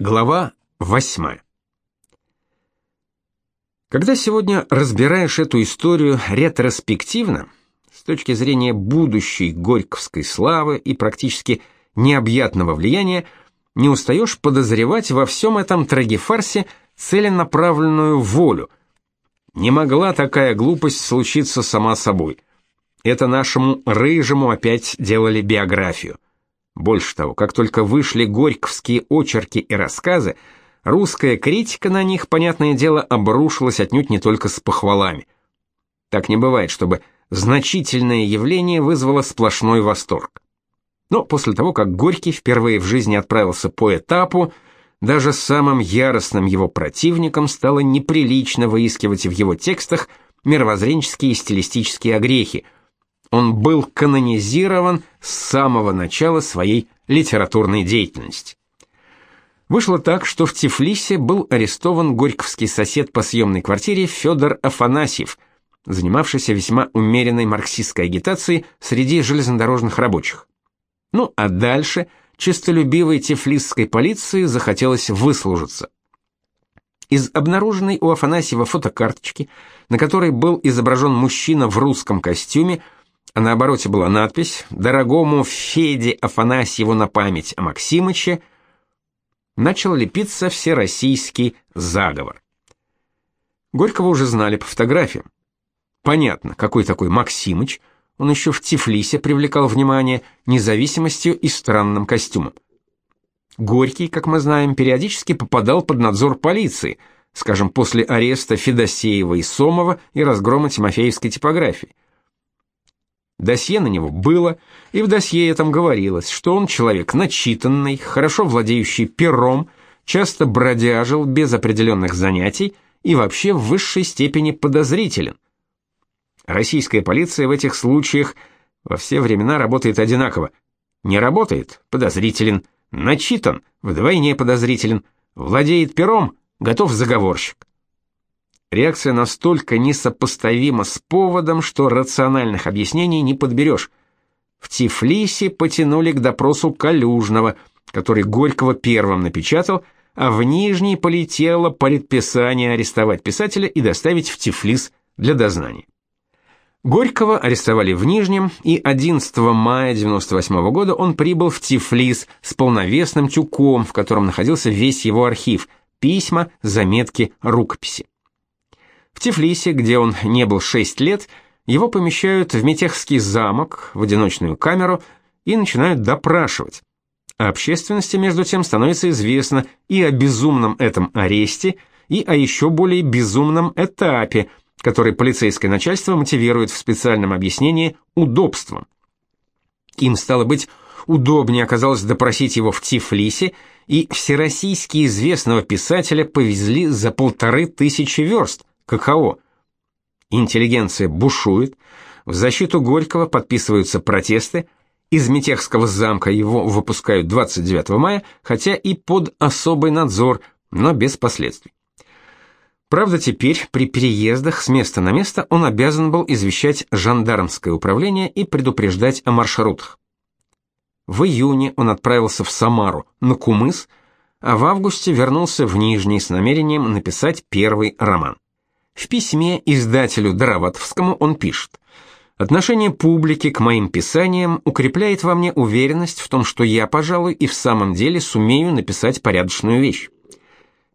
Глава 8. Когда сегодня разбираешь эту историю ретроспективно, с точки зрения будущей горьковской славы и практически необъятного влияния, не устаешь подозревать во всем этом трагефарсе целенаправленную волю. Не могла такая глупость случиться сама собой. Это нашему рыжему опять делали биографию. Больше того, как только вышли горьковские очерки и рассказы, русская критика на них, понятное дело, обрушилась отнюдь не только с похвалами. Так не бывает, чтобы значительное явление вызвало сплошной восторг. Но после того, как Горький впервые в жизни отправился по этапу, даже самым яростным его противникам стало неприлично выискивать в его текстах мировоззренческие и стилистические огрехи – он был канонизирован с самого начала своей литературной деятельности. Вышло так, что в Тифлисе был арестован горьковский сосед по съемной квартире Федор Афанасьев, занимавшийся весьма умеренной марксистской агитацией среди железнодорожных рабочих. Ну, а дальше честолюбивой тифлисской полиции захотелось выслужиться. Из обнаруженной у Афанасьева фотокарточки, на которой был изображен мужчина в русском костюме, а на обороте была надпись «Дорогому Феде Афанасьеву на память о Максимыче» начал лепиться всероссийский заговор. Горького уже знали по фотографиям. Понятно, какой такой Максимыч, он еще в Тифлисе привлекал внимание независимостью и странным костюмом. Горький, как мы знаем, периодически попадал под надзор полиции, скажем, после ареста Федосеева и Сомова и разгрома Тимофеевской типографии. Досье на него было, и в досье этом говорилось, что он человек начитанный, хорошо владеющий пером, часто бродяжил без определенных занятий и вообще в высшей степени подозрителен. Российская полиция в этих случаях во все времена работает одинаково. Не работает подозрителен, начитан вдвойне подозрителен, владеет пером готов заговорщик. Реакция настолько несопоставима с поводом, что рациональных объяснений не подберешь. В Тифлисе потянули к допросу Калюжного, который Горького первым напечатал, а в Нижний полетело предписание арестовать писателя и доставить в Тифлис для дознания. Горького арестовали в Нижнем, и 11 мая 98 года он прибыл в Тифлис с полновесным тюком, в котором находился весь его архив: письма, заметки, рукописи. В Тифлисе, где он не был 6 лет, его помещают в Метехский замок, в одиночную камеру, и начинают допрашивать. А общественности, между тем, становится известно и о безумном этом аресте, и о еще более безумном этапе, который полицейское начальство мотивирует в специальном объяснении удобством. Им стало быть удобнее оказалось допросить его в Тифлисе, и всероссийски известного писателя повезли за полторы тысячи верст, Каково? Интеллигенция бушует, в защиту Горького подписываются протесты, из Метехского замка его выпускают 29 мая, хотя и под особый надзор, но без последствий. Правда, теперь при переездах с места на место он обязан был извещать жандармское управление и предупреждать о маршрутах. В июне он отправился в Самару, на Кумыс, а в августе вернулся в Нижний с намерением написать первый роман. В письме издателю Дароватовскому он пишет: Отношение публики к моим писаниям укрепляет во мне уверенность в том, что я, пожалуй, и в самом деле сумею написать порядочную вещь.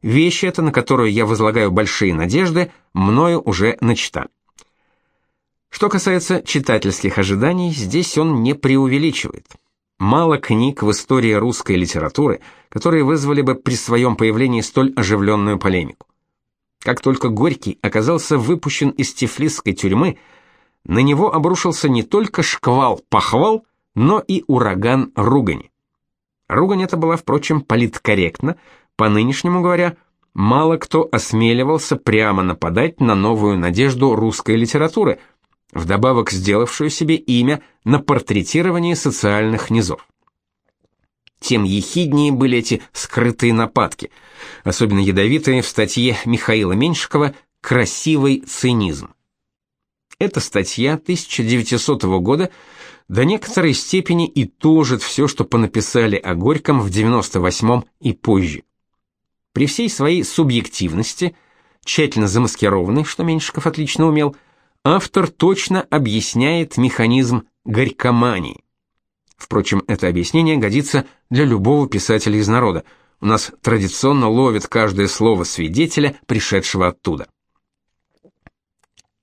Вещь эта, на которую я возлагаю большие надежды, мною уже начата. Что касается читательских ожиданий, здесь он не преувеличивает. Мало книг в истории русской литературы, которые вызвали бы при своем появлении столь оживленную полемику. Как только Горький оказался выпущен из Тифлисской тюрьмы, на него обрушился не только шквал похвал, но и ураган ругани. Ругань эта была, впрочем, политкорректна, по-нынешнему говоря, мало кто осмеливался прямо нападать на новую надежду русской литературы, вдобавок сделавшую себе имя на портретировании социальных низов тем ехиднее были эти скрытые нападки, особенно ядовитые в статье Михаила Меньшикова «Красивый цинизм». Эта статья 1900 года до некоторой степени и тужит все, что понаписали о Горьком в 98-м и позже. При всей своей субъективности, тщательно замаскированной, что Меньшиков отлично умел, автор точно объясняет механизм горькомании. Впрочем, это объяснение годится для любого писателя из народа. У нас традиционно ловит каждое слово свидетеля, пришедшего оттуда.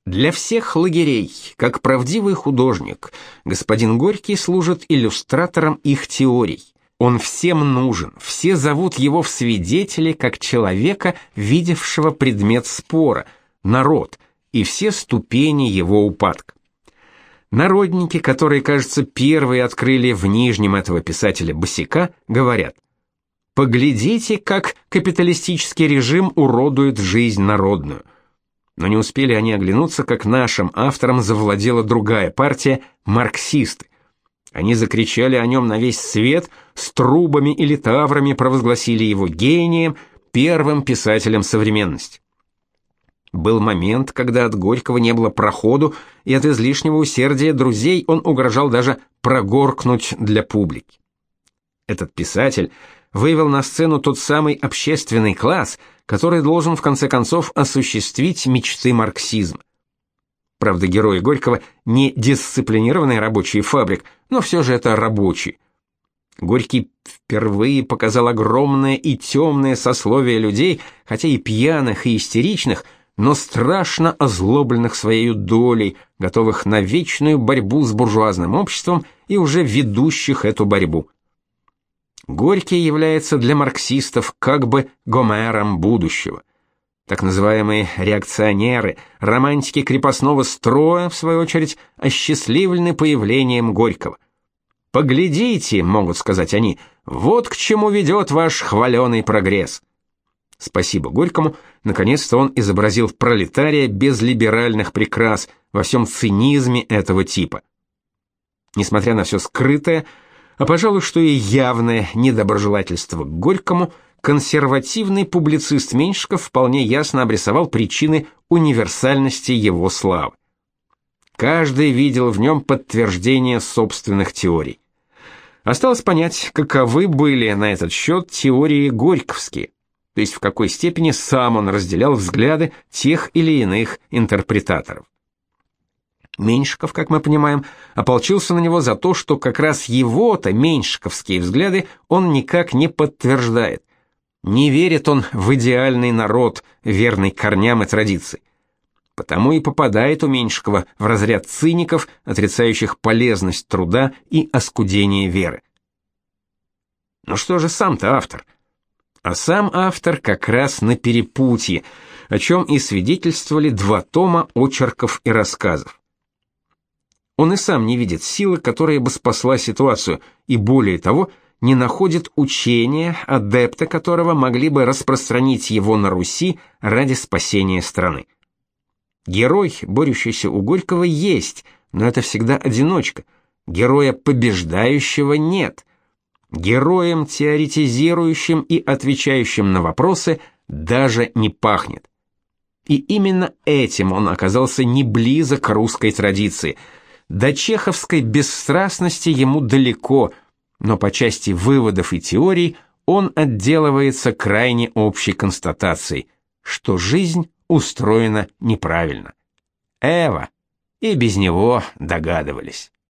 Для всех лагерей, как правдивый художник, господин Горький служит иллюстратором их теорий. Он всем нужен, все зовут его в свидетели как человека, видевшего предмет спора, народ, и все ступени его упадка. Народники, которые, кажется, первые открыли в Нижнем этого писателя босика, говорят: "Поглядите, как капиталистический режим уродует жизнь народную". Но не успели они оглянуться, как нашим авторам завладела другая партия марксисты. Они закричали о нем на весь свет, с трубами или таврами провозгласили его гением, первым писателем современности. Был момент, когда от Горького не было проходу, и от излишнего усердия друзей он угрожал даже прогоркнуть для публики. Этот писатель вывел на сцену тот самый общественный класс, который должен в конце концов осуществить мечты марксизма. Правда, герои Горького не дисциплинированный рабочий фабрик, но все же это рабочий. Горький впервые показал огромное и темное сословие людей, хотя и пьяных, и истеричных, но страшно озлобленных своей долей, готовых на вечную борьбу с буржуазным обществом и уже ведущих эту борьбу. Горький является для марксистов как бы Гомером будущего. Так называемые реакционеры, романтики крепостного строя, в свою очередь, осчастливлены появлением Горького. «Поглядите», — могут сказать они, — «вот к чему ведет ваш хваленый прогресс». Спасибо Горькому, наконец-то он изобразил пролетария без либеральных прикрас во всем цинизме этого типа. Несмотря на все скрытое, а, пожалуй, что и явное недоброжелательство к Горькому, консервативный публицист Меньшиков вполне ясно обрисовал причины универсальности его славы. Каждый видел в нем подтверждение собственных теорий. Осталось понять, каковы были на этот счет теории горьковские то есть в какой степени сам он разделял взгляды тех или иных интерпретаторов. Меньшиков, как мы понимаем, ополчился на него за то, что как раз его-то меньшиковские взгляды он никак не подтверждает. Не верит он в идеальный народ, верный корням и традиции. Потому и попадает у Меньшикова в разряд циников, отрицающих полезность труда и оскудение веры. Ну что же сам-то автор? А сам автор как раз на перепутье, о чем и свидетельствовали два тома очерков и рассказов. Он и сам не видит силы, которая бы спасла ситуацию, и более того, не находит учения, адепты которого могли бы распространить его на Руси ради спасения страны. Герой, борющийся у Горького, есть, но это всегда одиночка. Героя побеждающего нет – Героем, теоретизирующим и отвечающим на вопросы, даже не пахнет. И именно этим он оказался не близок к русской традиции. До чеховской бесстрастности ему далеко, но по части выводов и теорий он отделывается крайне общей констатацией, что жизнь устроена неправильно. Эва, и без него догадывались.